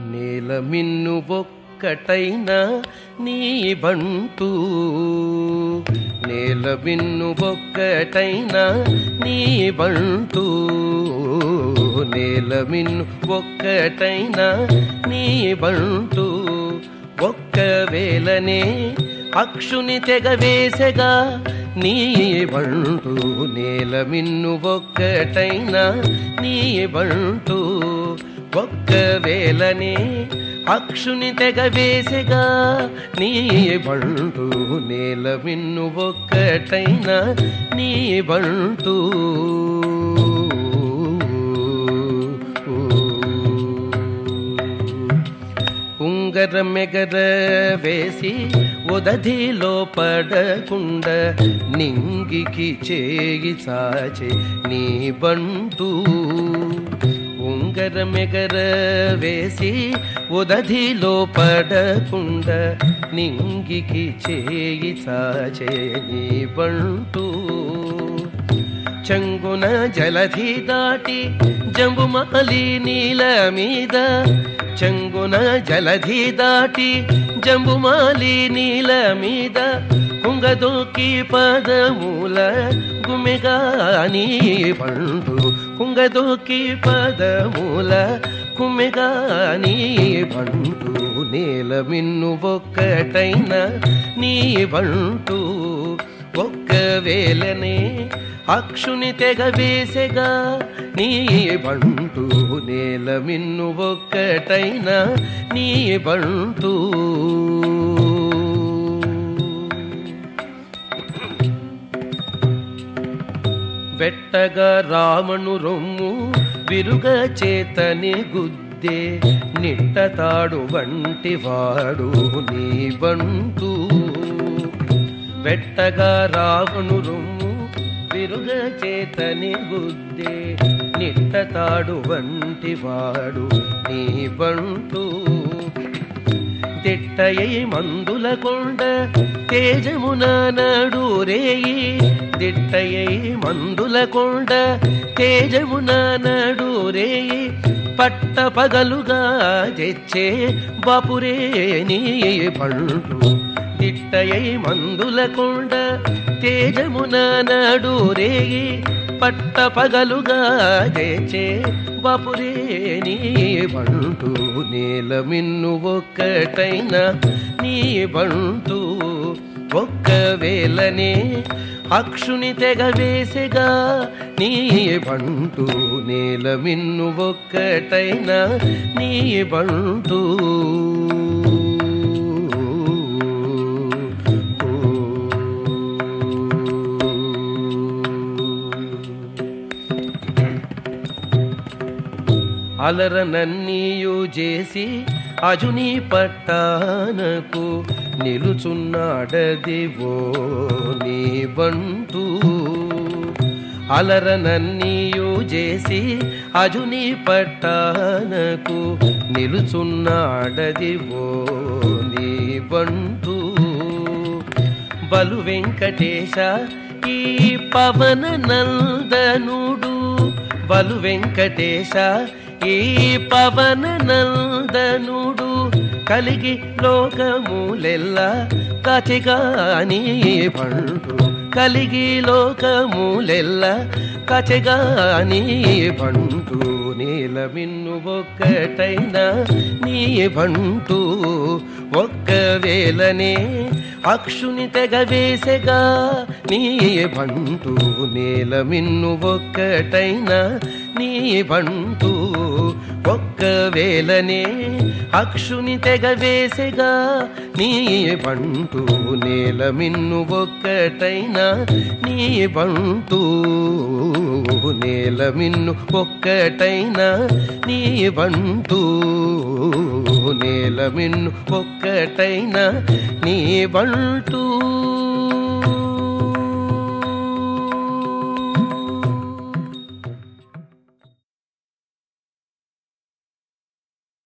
నేల మిన్ను ఒక్కటైనా నీ బంటూ. నేల మిన్ను ఒక్కటైనా నీ బంటూ. నేల మిన్ను ఒక్కటైనా నీ బంటూ. ఒక్కవేళనే అక్షుని తెగవేసగా నీ బంటూ. నేల మిన్ను ఒక్కటైనా నీ బంటూ. ఒక్కవేళనే అక్షుని తెగవేసగా నీ బంటు నేల మిన్ను ఒక్కటైనా నీ బంటు. ఉంగర మెగర వేసి ఉదధిలో పడకుండ నింగికి చేయి సాచే నీ బంటూ. ఉంగర మెగర వేసి ఉదధిలో పడకుండ నింగికి చేయి సాచే నీ బంటూ. చంగున జలధి దాటి జంబుమాలి నీల మీద. చంగున జలధి దాటి జంబుమాలి నీల మీద. కుంగదూకి పదమూల గుమెగా పండు. కుంగదూకి పదమూల కుమిగాని పండు. నేల మిన్ను ఒక్కటైన నీ బంటు ఒక్కవేళనే అక్షుని తెగ తెగవేసెగా నీ బంటు నేల మిన్ను ఒక్కటైన నీ బంటూ పెట్టగ రామను రొమ్ము విరుగ చేతని గుద్దే నిట్టతాడు వంటి వాడు నీ బంతు వెట్టగా రావణు రొమ్ము విరుగ చేతని గుద్దే నిట్టతాడు వంటి వాడు నీ బంటూ తిట్టయై మందుల కొండ తేజమున నడు రేయి మందుల కొండ తేజమున నడురేయి. పట్ట పగలుగా తెచ్చే బాపురే నీ పండు. దిట్టయై మందుల కొండ తేజమున నడు పట్ట పగలుగా తెచ్చే బాపురే నీ బంటు నేల మిన్ను ఒక్కటైనా నీ బంటు. ఒక్కవేళనే అక్షుని తెగవేసెగా నీ బంటు నేల మిన్ను ఒక్కటైనా నీ బంటూ. అలరనన్నీయు చేసి అజుని పట్టానకు నిలుచున్నాడదివో నీ బంటూ అలరనన్నీయు చేసి అజుని పట్టానకు నిలుచున్నాడదివో నీ బంటూ బలు వెంకటేశ ఈ పవన నందనుడు. బలు వెంకటేశ ఈ పవన నందనుడు కలిగి లోకములెల్ల కచెగాని పండు. కలిగి లోకములెల్ల కచెగాని పండు. నేల మిన్ను ఒక్కటైనా నీ బంటు ఒక్కవేళనే అక్షుని తెగవేసెగా నీ బంటు నేల మిన్ను ఒక్కటైనా నీ బంటు ఒక్కవేళనే అక్షుని తెగవేసెగా నీ బంటు నేల మిన్ను ఒక్కటైనా నీ బంటు నేల మిన్ను ఒక్కటైనా నీ బంటు నేల మిన్ను ఒక్కటైనా నీ బంటూ